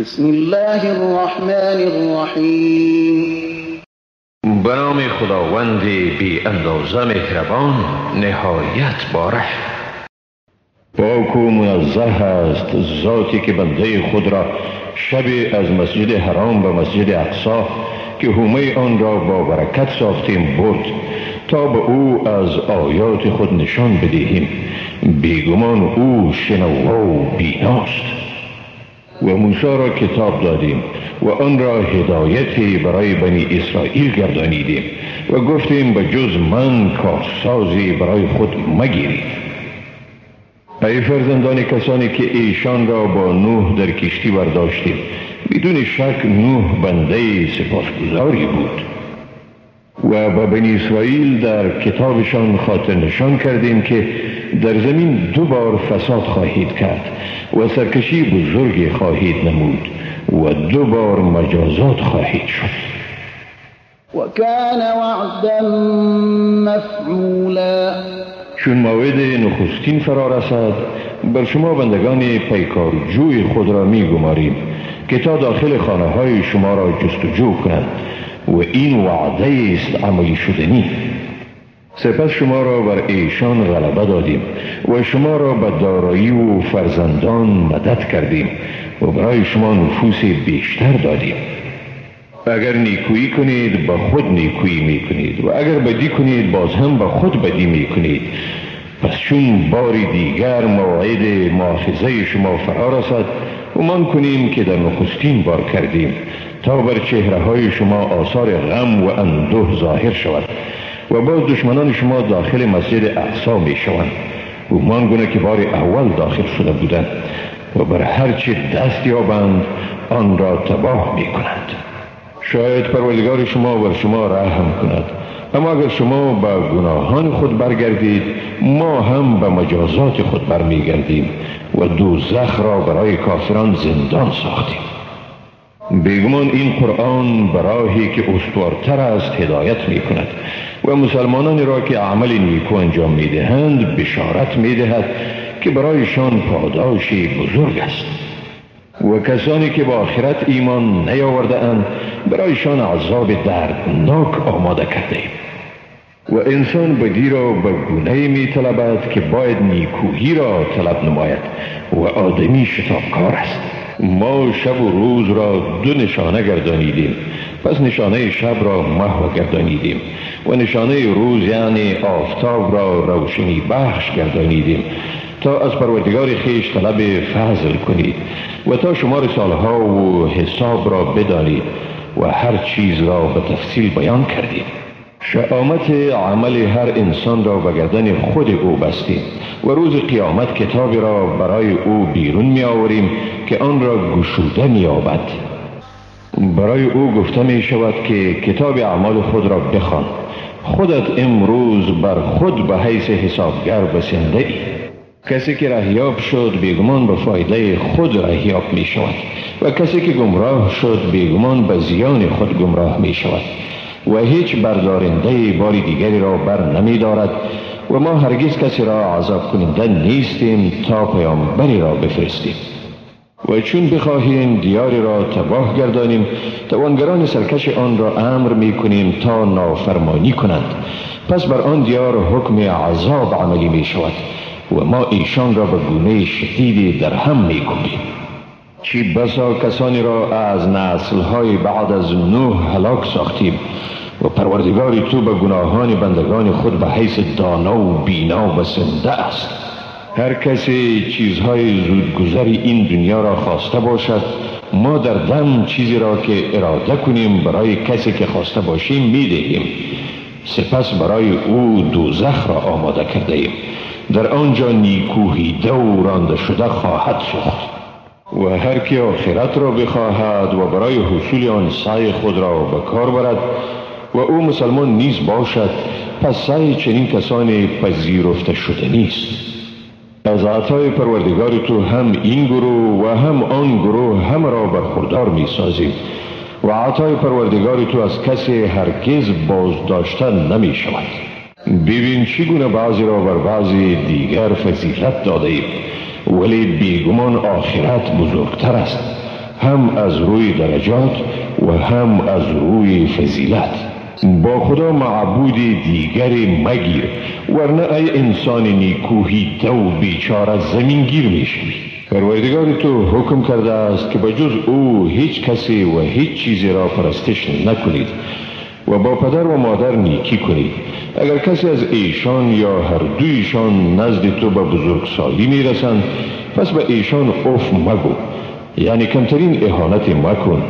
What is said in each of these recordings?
بسم الله الرحمن الرحیم به نام خداوند بی اندازه مهربان نهایت باره پاک و منزه است ذاتی که بنده خود را شب از مسجد حرام به مسجد اقصا که همه آن را با برکت ساختیم برد تا به او از آیات خود نشان بدهیم. بیگمان او شنوا و بیناست و موسی را کتاب دادیم و آن را هدایتی برای بنی اسرائیل گردانیدیم و گفتیم به جز من کارسازی برای خود مگیرید. ای فرزندان کسانی که ایشان را با نوح در کشتی برداشتیم بدون شک نوح بنده سپاسگزاری بود. و به بنی اسرائیل در کتابشان خاطر نشان کردیم که در زمین دو بار فساد خواهید کرد و سرکشی بزرگی خواهید نمود و دو بار مجازات خواهید شد. وكان وعدا مفعولا. چون موعد نخستین فرا رسد بر شما بندگان پیکار جوی خود را می گماریم که تا داخل خانه های شما را جستجو کنند و این وعده است عملی شدنی سپس شما را بر ایشان غلبه دادیم و شما را به دارایی و فرزندان مدد کردیم و برای شما نفوس بیشتر دادیم. اگر نیکویی کنید به خود نیکویی می کنید و اگر بدی کنید باز هم به خود بدی می کنید پس چون باری دیگر موعد معافظه شما فرا رسد من کنیم که در نخستین بار کردیم. تا بر چهره های شما آثار غم و اندوه ظاهر شود و باز دشمنان شما داخل مسجد اقصا می شوند. و گونه که بار اول داخل شده بودند و بر هر چی دست یابند آن را تباه می کنند. شاید پروردگار شما بر شما رحم کند. اما اگر شما به گناهان خود برگردید ما هم به مجازات خود برمیگردیم و دوزخ را برای کافران زندان ساختیم. بیگمان این قرآن براهی که استوارتر است هدایت می کند و مسلمانانی را که عمل نیکو انجام می دهند بشارت می دهد که برایشان پاداشی بزرگ است. و کسانی که با آخرت ایمان نیاورده اند برایشان عذاب دردناک آماده کرده ایم. و انسان بدی را به گونه می طلبد که باید نیکویی را طلب نماید و آدمی شتابکار است. ما شب و روز را دو نشانه گردانیدیم. پس نشانه شب را محو گردانیدیم. و نشانه روز یعنی آفتاب را روشنی بخش گردانیدیم. تا از پروردگار خیش طلب فضل کنید. و تا شمار سالها و حساب را بدانید. و هر چیز را به تفصیل بیان کردید شعامت عمل هر انسان را به گردن خود او بستیم و روز قیامت کتابی را برای او بیرون می آوریم که آن را گشوده می آبد. برای او گفته می شود که کتاب اعمال خود را بخوان. خودت امروز بر خود به حیث حسابگر بسنده ای. کسی که رهیاب شد بیگمان به فایده خود رهیاب می شود و کسی که گمراه شد بیگمان به زیان خود گمراه می شود و هیچ بردارنده باری دیگری را بر نمی دارد و ما هرگز کسی را عذاب کننده نیستیم تا پیامبری را بفرستیم. و چون بخواهیم دیاری را تباه گردانیم توانگران سرکش آن را امر می کنیم تا نافرمانی کنند. پس بر آن دیار حکم عذاب عملی می شود و ما ایشان را به گونه شدیدی در هم می کنیم چی بسا کسانی را از نسلهای بعد از نوح هلاک ساختیم و پروردگاری تو به گناهان بندگان خود به حیث دانا و بینا بسنده است. هر کسی چیزهای زودگذر این دنیا را خواسته باشد ما در دم چیزی را که اراده کنیم برای کسی که خواسته باشیم می‌دهیم. سپس برای او دوزخ را آماده کرده ایم در آنجا نیکوهیده و رانده شده خواهد شد. و هر کی آخرت را بخواهد و برای حصول آن سعی خود را به کار برد و او مسلمان نیز باشد پس سعی چنین کسانی پذیرفته شده نیست. از عطای پروردگار تو هم این گروه و هم آن گروه هم را برخوردار می سازیم و عطای پروردگار تو از کسی هرگز باز داشتن نمی شود ببین چگونه بعضی را بر بعضی دیگر فضیلت داده ایم ولی بیگمان آخرت بزرگتر است. هم از روی درجات و هم از روی فضیلت. با خدا معبود دیگری مگیر ورنه ای انسان نیکوهی دو بیچار زمین گیر می‌شوی پروردگار تو حکم کرده است که بجز او هیچ کسی و هیچ چیزی را پرستش نکنید. و با پدر و مادر نیکی کنید اگر کسی از ایشان یا هر دویشان نزد تو به بزرگسالی می‌رسند پس به ایشان اف مگو. یعنی کمترین احانت مکن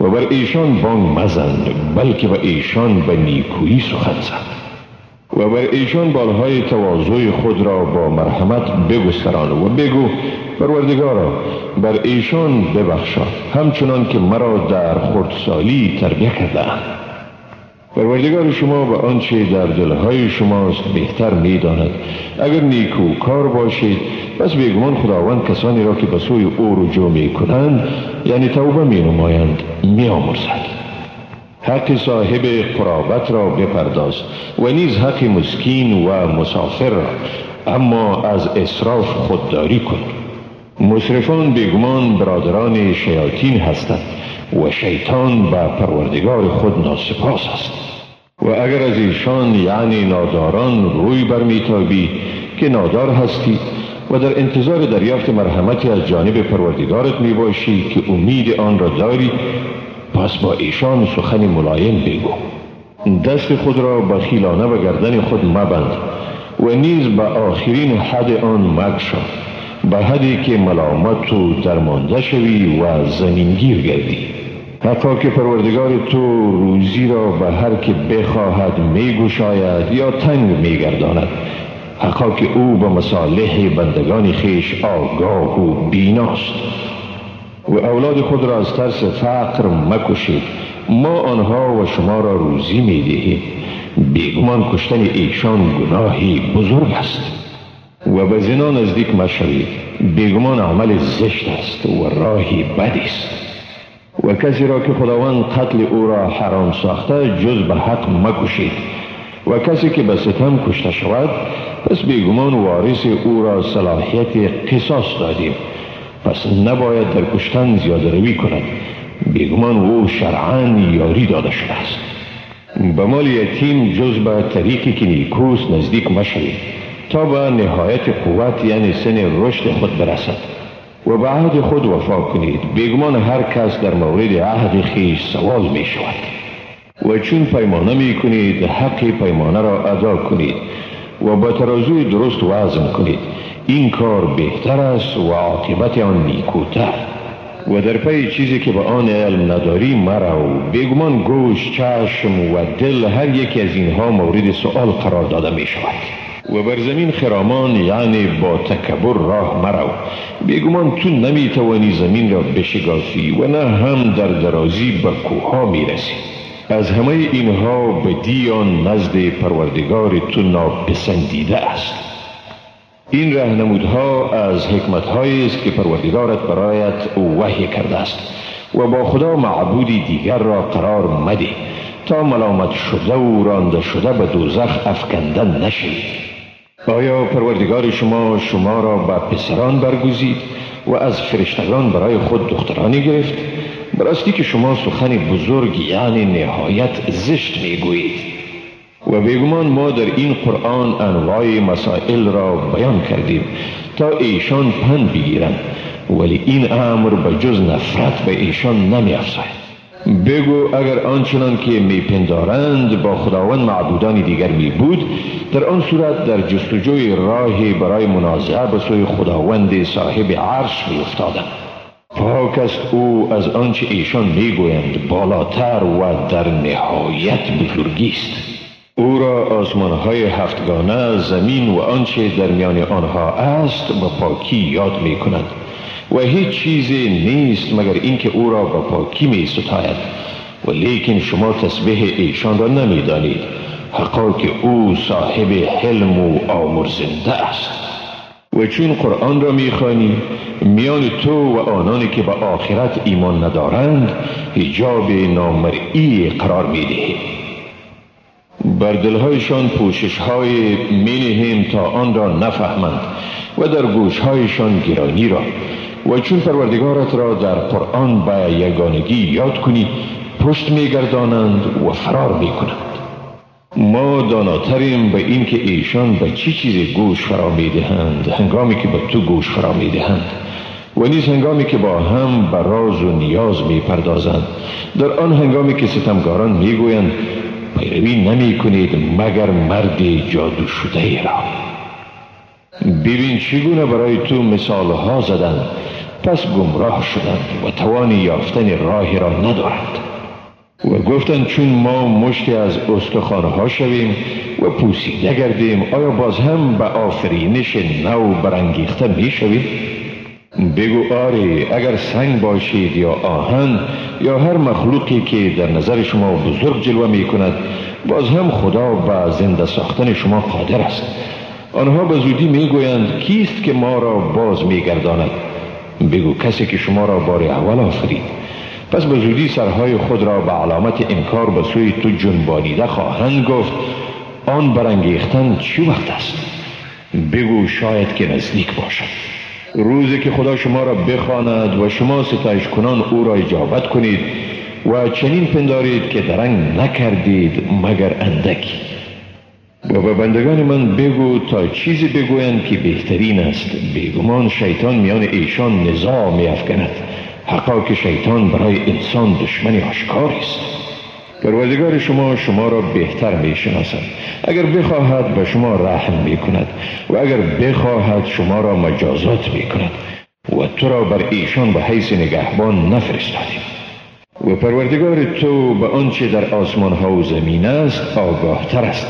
و بر ایشان بانگ مزن بلکه به ایشان به نیکویی سخن زن. و بر ایشان بالهای تواضع خود را با مرحمت بگستران و بگو پروردگارا بر ایشان ببخشا همچنان که مرا در خردسالی تربیه کرده پروردگار شما به آنچه در دلهای شماست بهتر می‌داند. اگر نیکو کار باشید پس بیگمان خداوند کسانی را که به سوی او رجوع می کنند یعنی توبه می نمایند می آمرزد حق صاحب قرابت را بپرداز و نیز حق مسکین و مسافر را اما از اصراف خودداری کن. مصرفان بیگمان برادران شیاطین هستند. و شیطان به پروردگار خود ناسپاس است. و اگر از ایشان یعنی ناداران روی برمیتابی که نادار هستی و در انتظار دریافت مرحمتی از جانب پروردگارت می باشی که امید آن را داری پس با ایشان سخن ملایم بگو. دست خود را بخیلانه و گردن خود مبند و نیز به آخرین حد آن مکشا به حدی که ملامت تو درمانده شوی و زمینگیر گردی. حتی که پروردگار تو روزی را به هر که بخواهد میگوشاید یا تنگ میگرداند. حقا که او به مصالح بندگان خیش آگاه و بیناست. و اولاد خود را از ترس فقر مکشید. ما آنها و شما را روزی می دهیم بیگمان کشتن ایشان گناهی بزرگ است. و به زنا نزدیک مشوید. بیگمان عمل زشت است و راهی بدی است. و کسی را که خداوند قتل او را حرام ساخته جز به حق مکشید. و کسی که به ستم کشته شود پس بیگمان وارث او را صلاحیت قصاص دادیم. پس نباید در کشتن زیاده روی کند. بیگمان او شرعا یاری داده شده است. به مال یتیم جز به طریقی که نیکوست نزدیک مشوید. تا به نهایت قوت یعنی سن رشد خود برسد. و به عهد خود وفا کنید. بیگمان هر کس در مورد عهد خیش سوال می شود و چون پیمانه می کنید حق پیمانه را ادا کنید و با ترازوی درست وزن کنید. این کار بهتر است و عاقبت آن نیکوتر. و در پی چیزی که به آن علم نداری مرو بیگمان گوش چشم و دل هر یکی از اینها مورد سؤال قرار داده می شود و بر زمین خرامان یعنی با تکبر راه مرو. بیگمان تو نمی توانی زمین را بشگافی و نه هم در درازی به کوها می رسی از همه اینها به دیان نزد پروردگار تو ناپسندیده است. این رهنمودها از حکمتهایی است که پروردگارت برایت وحی کرده است و با خدا معبودی دیگر را قرار مده تا ملامت شده و رانده شده به دوزخ افکندن نشید آیا پروردگار شما شما را به پسران برگزید و از فرشتگان برای خود دخترانی گرفت؟ براستی که شما سخن بزرگ یعنی نهایت زشت می‌گویید. و بیگمان ما در این قرآن انواع مسائل را بیان کردیم تا ایشان پند بگیرند. ولی این امر به جز نفرت به ایشان نمی افزاید بگو اگر آنچنان که میپندارند با خداوند معبودان دیگر می بود در آن صورت در جستجوی راهی برای منازعه به سوی خداوند صاحب عرش می افتادند پاک است او از آنچه ایشان می‌گویند بالاتر و در نهایت بزرگی است. او را آسمان های هفتگانه زمین و آنچه در میان آنها است به پاکی یاد می کند و هیچ چیزی نیست مگر اینکه او را به پاکی می ستاید و لیکن شما تسبیح ایشان را نمی دانید حقا که او صاحب حلم و آمرزنده است. و چون قرآن را می‌خوانی میان تو و آنانی که به آخرت ایمان ندارند حجاب نامرئی قرار می‌دهی بر دلهایشان پوشش های می تا آن را نفهمند و در گوشهایشان گرانی را. و چون پروردگارت را در قرآن به یگانگی یاد کنی پشت میگردانند و فرار می‌کنند. ما داناتریم به این که ایشان به چی چیز گوش فرا می‌دهند هنگامی که به تو گوش فرا می‌دهند. و نیز هنگامی که با هم به راز و نیاز می پردازند در آن هنگامی که ستمگاران می گویند پیروی نمی کنید مگر مرد جادو شده ای را. ببین چگونه برای تو مثال ها زدند پس گمراه شدند و توانی یافتن راهی را ندارند و گفتند چون ما مشتی از ها شویم و پوسیده گردیم آیا باز هم به آفرینش نو برانگیخته می شویم؟ بگو آری اگر سنگ باشید یا آهن یا هر مخلوقی که در نظر شما بزرگ جلوه می کند باز هم خدا به زنده ساختن شما قادر است آنها به زودی می گویند کیست که ما را باز می گرداند بگو کسی که شما را بار اول آفرید. پس به زودی سرهای خود را به علامت انکار به سوی تو جنبانیده خواهند گفت آن برانگیختن چی وقت است؟ بگو شاید که نزدیک باشد. روزی که خدا شما را بخواند و شما ستایش کنان او را اجابت کنید و چنین پندارید که درنگ نکردید مگر اندکی. و به بندگان من بگو تا چیزی بگویند که بهترین است. بیگمان شیطان میان ایشان نزاع می افکند. حقا که شیطان برای انسان دشمنی آشکاری است. پروردگار شما شما را بهتر می شناسد اگر بخواهد به شما رحم می کند و اگر بخواهد شما را مجازات می کند و تو را بر ایشان به حیث نگهبان نفرستادیم و پروردگار تو به آنچه در آسمان ها و زمین است آگاه تر است.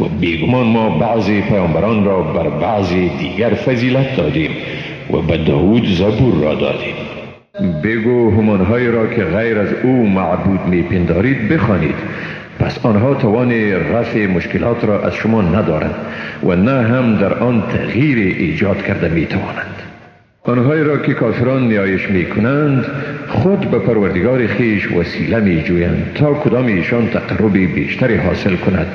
و بیگمان ما بعضی پیامبران را بر بعضی دیگر فضیلت دادیم و به داود زبور را دادیم. بگو همانهایی را که غیر از او معبود میپندارید بخوانید. پس آنها توان رفع مشکلات را از شما ندارند و نه هم در آن تغییر ایجاد کرده می توانند آنهایی را که کافران نیایش می کنند خود به پروردگار خیش وسیله می جویند تا کدام ایشان تقربی بیشتری حاصل کند.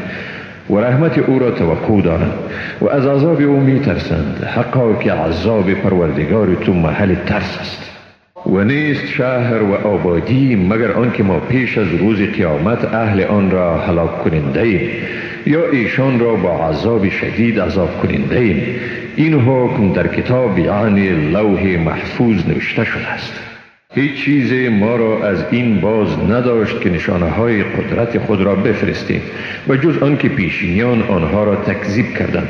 و رحمت او را توقع دارند و از عذاب او می ترسند حقا که عذاب پروردگار تو محل ترس است. و نیست شهر و آبادی مگر آنکه ما پیش از روز قیامت اهل آن را هلاک کننده ایم یا ایشان را با عذاب شدید عذاب کننده ایم این حکم در کتاب یعنی لوح محفوظ نوشته شده است. هیچ چیز ما را از این باز نداشت که نشانه های قدرت خود را بفرستیم و جز آنکه پیشینیان آنها را تکذیب کردند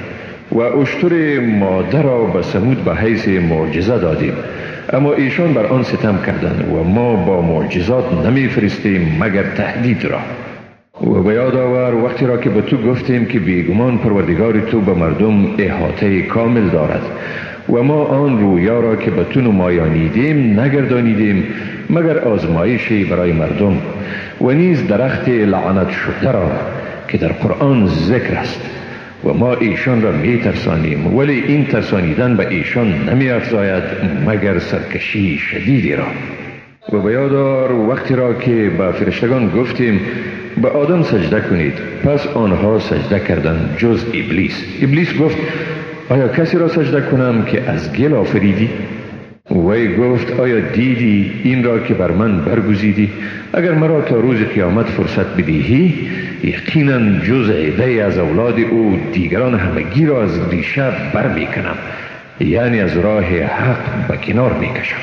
و اشتر ماده را به سمود به حیث معجزه دادیم. اما ایشان بر آن ستم کردند و ما با معجزات نمی فرستیم مگر تهدید را. و به یاد آور وقتی را که به تو گفتیم که بیگمان پروردگار تو به مردم احاطه کامل دارد. و ما آن رویا را که به تو نمایانیدیم نگردانیدیم مگر آزمایشی برای مردم و نیز درخت لعنت شده را که در قرآن ذکر است. و ما ایشان را می ترسانیم ولی این ترسانیدن به ایشان نمی افزاید مگر سرکشی شدیدی را. و به یادار وقتی را که به فرشتگان گفتیم به آدم سجده کنید. پس آنها سجده کردند جز ابلیس. ابلیس گفت آیا کسی را سجده کنم که از گل آفریدی؟ وی گفت آیا دیدی این را که بر من برگزیدی اگر مرا تا روز قیامت فرصت بدهی یقینا جز عده از اولاد او دیگران همگی را از ریشه بر می‌کنم یعنی از راه حق به کنار می‌کشم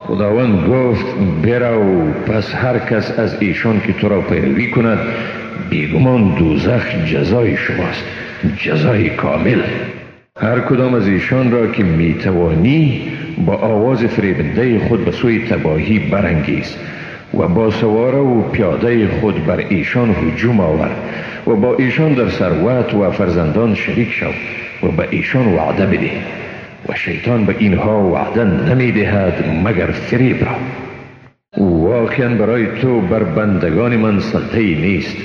خداوند گفت برو پس هر کس از ایشان که تو را پیروی کند بیگمان دوزخ جزای شماست جزای کامل. هر کدام از ایشان را که می‌توانی با آواز فریبنده خود به سوی تباهی برانگیز و با سواره و پیاده خود بر ایشان هجوم آور و با ایشان در ثروت و فرزندان شریک شو و به ایشان وعده بده و شیطان به اینها وعده نمی دهد مگر فریب را. واقعا برای تو بر بندگان من سلطه نیست.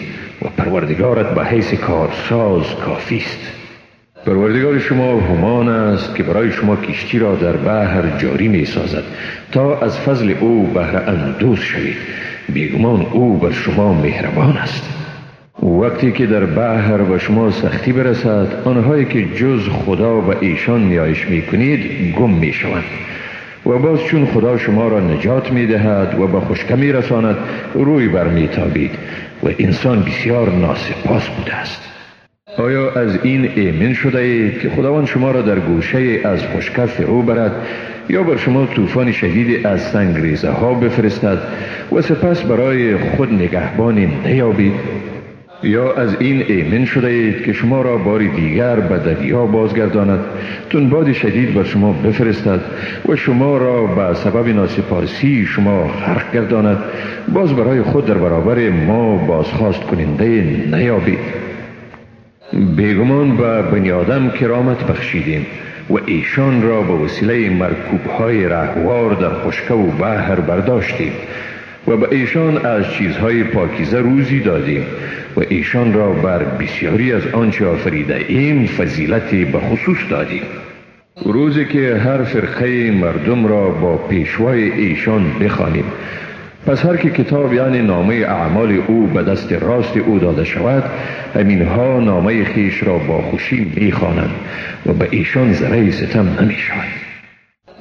و پروردگارت به حیث کارساز کافی است پروردگار شما همان است که برای شما کشتی را در بحر جاری می سازد تا از فضل او بهر اندوز شوید. بیگمان او بر شما مهربان است. وقتی که در بحر و شما سختی برسد آنهایی که جز خدا و ایشان نیایش می کنید گم می شوند و باز چون خدا شما را نجات می دهد و به خشکه می رساند روی بر می تابید و انسان بسیار ناسپاس بوده است. آیا از این ایمن شده اید که خداوند شما را در گوشه از خشکه فرو برد یا بر شما طوفان شدید از سنگریزه ها بفرستد و سپس برای خود نگهبانی نیابید؟ یا از این ایمن شده اید که شما را بار دیگر به دریا بازگرداند. تنباد شدید بر شما بفرستد و شما را به سبب ناسپارسی شما غرق گرداند. باز برای خود در برابر ما بازخواست کننده نیابید. بیگمان به بنی آدم کرامت بخشیدیم و ایشان را به وسیله مرکوب های رهوار در خشکه و بحر برداشتیم. و به ایشان از چیزهای پاکیزه روزی دادیم و ایشان را بر بسیاری از آنچه آفریده ایم فضیلتی به خصوص دادیم. روزی که هر فرقه مردم را با پیشوای ایشان بخوانیم. پس هر که کتاب یعنی نامه اعمال او به دست راست او داده شود همینها نامه خیش را با خوشی می‌خوانند و به ایشان ذره ستم نمی شود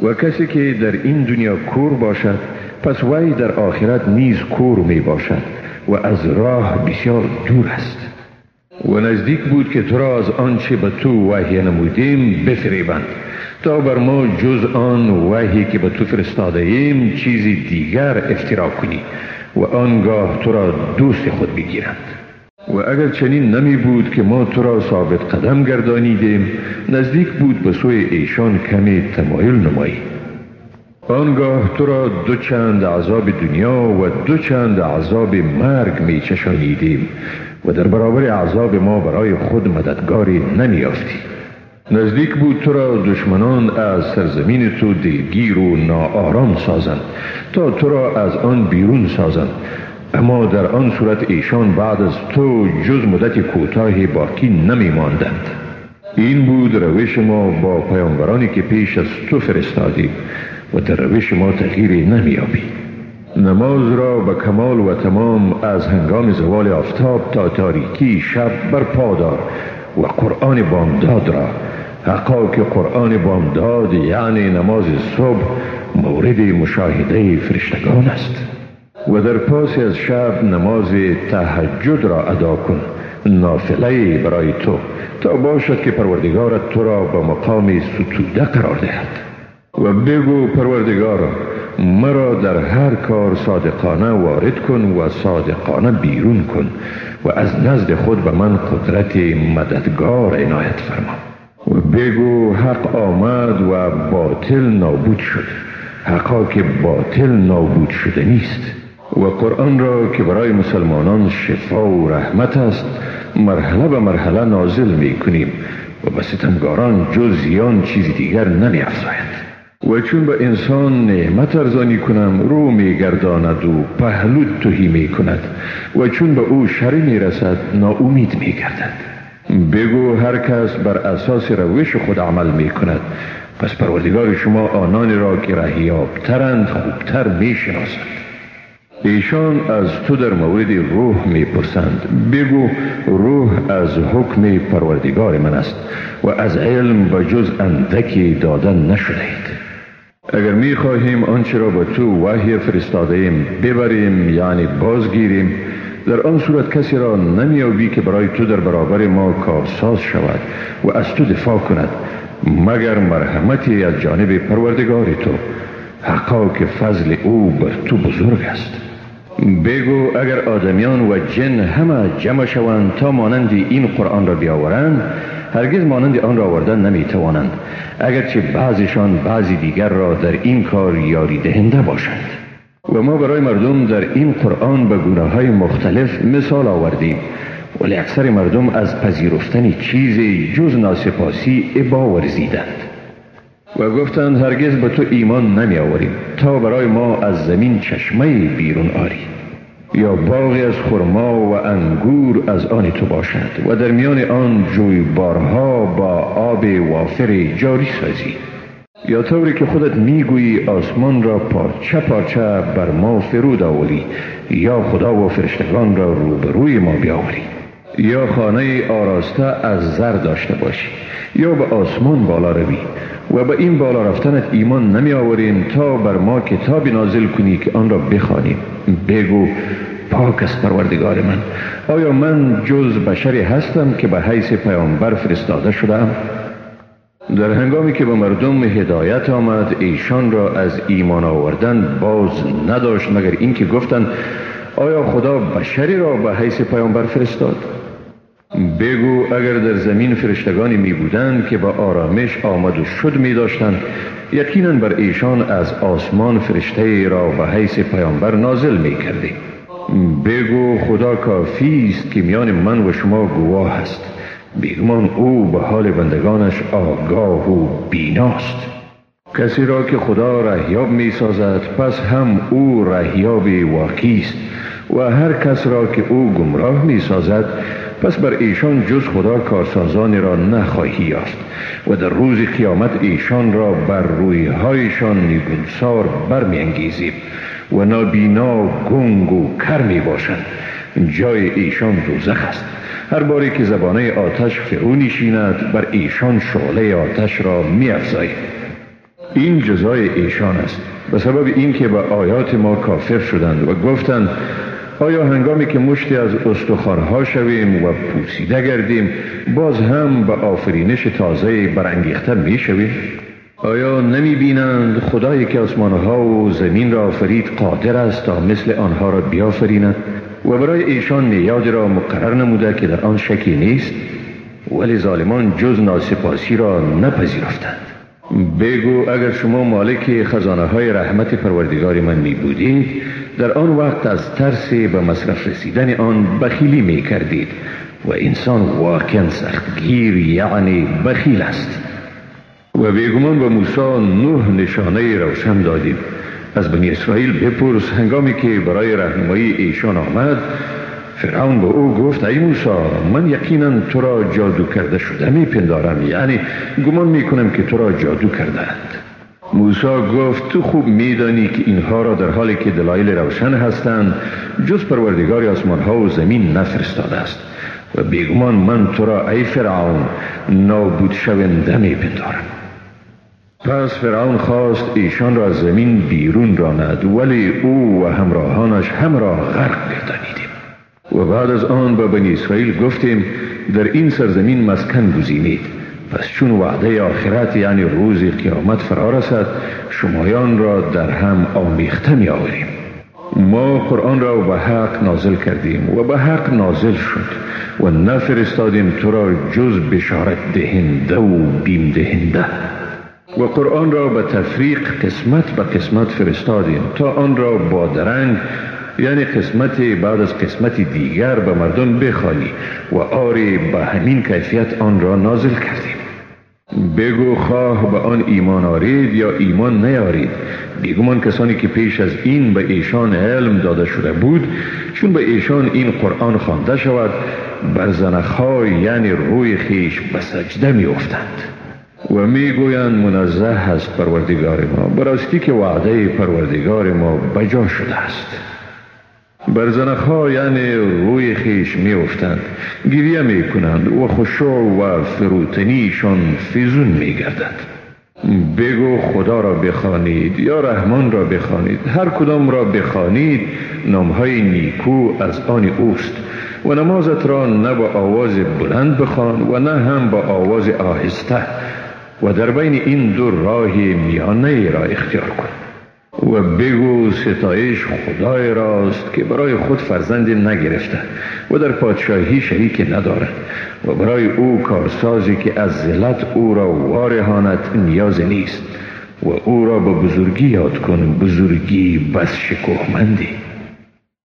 و کسی که در این دنیا کور باشد پس وی در آخرت نیز کور می باشد و از راه بسیار دور است. و نزدیک بود که تو را از آنچه به تو وحی نمودیم بفریبند تا بر ما جز آن وحی که به تو فرستاده ایم چیزی دیگر افترا کنی و آنگاه تو را دوست خود بگیرند. و اگر چنین نمی بود که ما تو را ثابت قدم گردانیدیم نزدیک بود به سوی ایشان کمی تمایل نمایی. آنگاه تو را دو چند عذاب دنیا و دو چند عذاب مرگ می چشانیدیم و در برابر عذاب ما برای خود مددگاری نمی آفتی. نزدیک بود تو را دشمنان از سرزمین تو دلگیر و ناآرام سازند تا تو را از آن بیرون سازند اما در آن صورت ایشان بعد از تو جز مدت کوتاهی باقی نمی ماندند این بود روش ما با پیامبرانی که پیش از تو فرستادیم و در روش ما تغییری نمیابی نماز را به کمال و تمام از هنگام زوال آفتاب تا تاریکی شب بر پادار و قرآن بامداد را. حقا که قرآن بامداد یعنی نماز صبح مورد مشاهده فرشتگان است. و در پاس از شب نماز تهجد را ادا کن. نافله برای تو. تا باشد که پروردگارت تو را به مقام ستوده قرار دهد. و بگو پروردگارا مرا در هر کار صادقانه وارد کن و صادقانه بیرون کن و از نزد خود به من قدرت مددگار عنایت فرما. و بگو حق آمد و باطل نابود شد. حقا که باطل نابود شده نیست. و قرآن را که برای مسلمانان شفا و رحمت است مرحله به مرحله نازل می کنیم و به ستمگاران جز زیان چیزی دیگر نمی افزاید و چون به انسان نعمت ارزانی کنم رو می گرداند و پهلو توهی می کند و چون به او شری می رسد ناامید می گردد بگو هر کس بر اساس روش خود عمل می کند پس پروردگار شما آنان را که رهیابترند خوبتر می شناسد ایشان از تو در مورد روح می پرسند بگو روح از حکم پروردگار من است و از علم به جز اندکی دادن نشده اید اگر می خواهیم آنچه را به تو وحی فرستاده ایم ببریم یعنی بازگیریم. در آن صورت کسی را نمیابی که برای تو در برابر ما کارساز شود و از تو دفاع کند مگر مرحمتی از جانب پروردگار تو. حقا که فضل او بر تو بزرگ است. بگو اگر آدمیان و جن همه جمع شوند تا مانند این قرآن را بیاورند هرگز مانند آن را آوردن نمی توانند اگرچه بعضشان بعضی دیگر را در این کار یاری دهنده باشند. و ما برای مردم در این قرآن به گناه های مختلف مثال آوردیم. ولی اکثر مردم از پذیرفتن چیزی جز ناسپاسی ابا ورزیدند. و گفتند هرگز به تو ایمان نمی آوریم تا برای ما از زمین چشمه بیرون آری. یا باغی از خرما و انگور از آن تو باشد و در میان آن جویبارها با آب وافر جاری سازی. یا طوری که خودت می‌گویی آسمان را پارچه پارچه بر ما فرود آوری یا خدا و فرشتگان را روبروی ما بیاوری. یا خانه آراسته از زر داشته باشی یا به آسمان بالا روی. و به این بالا رفتنت ایمان نمی آوریم تا بر ما کتاب نازل کنی که آن را بخوانیم. بگو پاک است پروردگار من آیا من جز بشری هستم که به حیث پیامبر فرستاده شدم در هنگامی که به مردم هدایت آمد ایشان را از ایمان آوردن باز نداشت مگر اینکه گفتند آیا خدا بشری را به حیث پیامبر فرستاد؟ بگو اگر در زمین فرشتگانی می بودند که با آرامش آمد و شد می داشتند یقینا بر ایشان از آسمان فرشته را به حیث پیامبر نازل می کردی بگو خدا کافی است که میان من و شما گواه است. بیگمان او به حال بندگانش آگاه و بیناست. کسی را که خدا رهیاب می سازد پس هم او رهیاب واقعی است. و هر کس را که او گمراه می سازد پس بر ایشان جز خدا کارسازانی را نخواهی یافت و در روز قیامت ایشان را بر روی هایشان نگونسار برمیانگیزیم و نابینا گنگ و کر می باشند جای ایشان دوزخ است. هر باری که زبانه آتش فرو نشیند بر ایشان شعله آتش را می افزاید این جزای ایشان است. به سبب اینکه به آیات ما کافر شدند و گفتند آیا هنگامی که مشتی از استخوانها شویم و پوسیده گردیم باز هم به آفرینش تازه برانگیخته می شویم؟ آیا نمی بینند خدایی که آسمانها و زمین را آفرید قادر است تا مثل آنها را بیافریند و برای ایشان نیاد را مقرر نموده که در آن شکی نیست ولی ظالمان جز ناسپاسی را نپذیرفتند بگو اگر شما مالک خزانه های رحمت پروردگار من می بودید در آن وقت از ترس به مصرف رسیدن آن بخیلی می کردید و انسان واقعا سختگیر یعنی بخیل است. و بیگمان به موسی نه نشانه روشن دادیم از بنی اسرائیل بپرس هنگامی که برای رهنمایی ایشان آمد فرعون به او گفت ای موسی من یقینا تو را جادو کرده شده می پندارم یعنی گمان می کنم که تو را جادو کردند موسی گفت تو خوب میدانی که اینها را در حالی که دلایل روشن هستند جز پروردگار آسمان ها و زمین نفرستاده است و بیگمان من تو را ای فرعون نابود شونده می پندارم پس فرعون خواست ایشان را از زمین بیرون راند ولی او و همراهانش هم را غرق گردانیدیم و بعد از آن به بنی اسرائیل گفتیم در این سرزمین مسکن گزینید. پس چون وعده آخرت یعنی روز قیامت فرا رسد شمایان را در هم آمیخته می آوریم ما قرآن را به حق نازل کردیم و به حق نازل شد و نفرستادیم تو را جز بشارت دهنده و بیم دهنده. و قرآن را به تفریق قسمت به قسمت فرستادیم تا آن را با درنگ یعنی قسمت بعد از قسمت دیگر به مردم بخوانی و آری به همین کیفیت آن را نازل کردیم. بگو خواه به آن ایمان آرید یا ایمان نیارید. بیگمان کسانی که پیش از این به ایشان علم داده شده بود چون به ایشان این قرآن خوانده شود بر زنخهای یعنی روی خیش به سجده می افتند و می‌گویند منزه است پروردگار ما براستی که وعده پروردگار ما بجا شده است. بر زنخها یعنی روی خیش می افتند گریه می کنند و خشوع و فروتنیشان فیزون می گردد بگو خدا را بخوانید یا رحمان را بخوانید. هر کدام را بخوانید نامهای نیکو از آن اوست. و نمازت را نه با آواز بلند بخوان و نه هم با آواز آهسته. و در بین این دو راه میانه را اختیار کن. و بگو ستایش خدای راست که برای خود فرزند نگرفته و در پادشاهی شریک ندارد و برای او کارسازی که از ذلت او را وارهاند نیاز نیست و او را به بزرگی یاد کن بزرگی بس شکوهمندی.